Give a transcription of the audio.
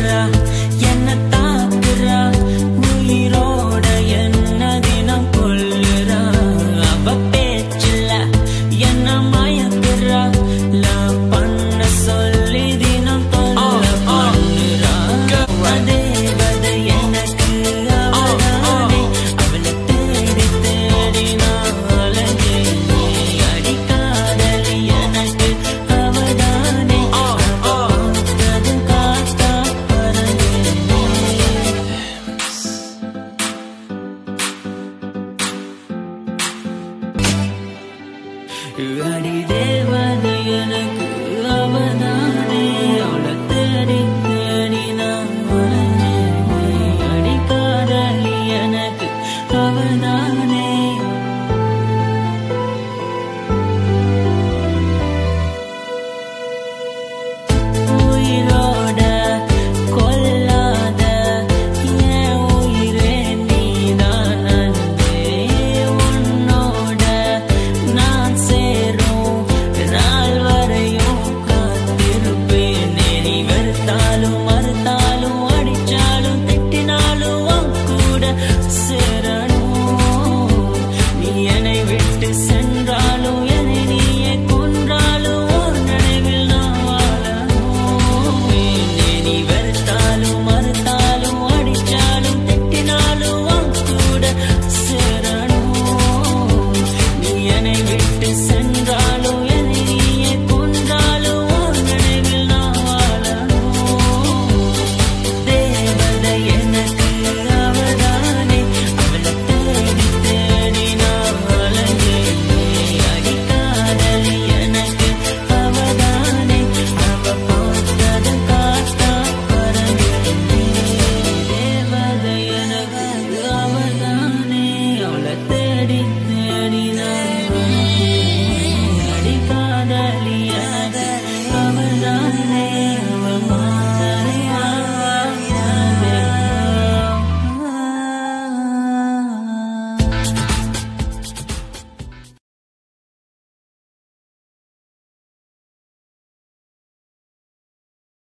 yeah. ready.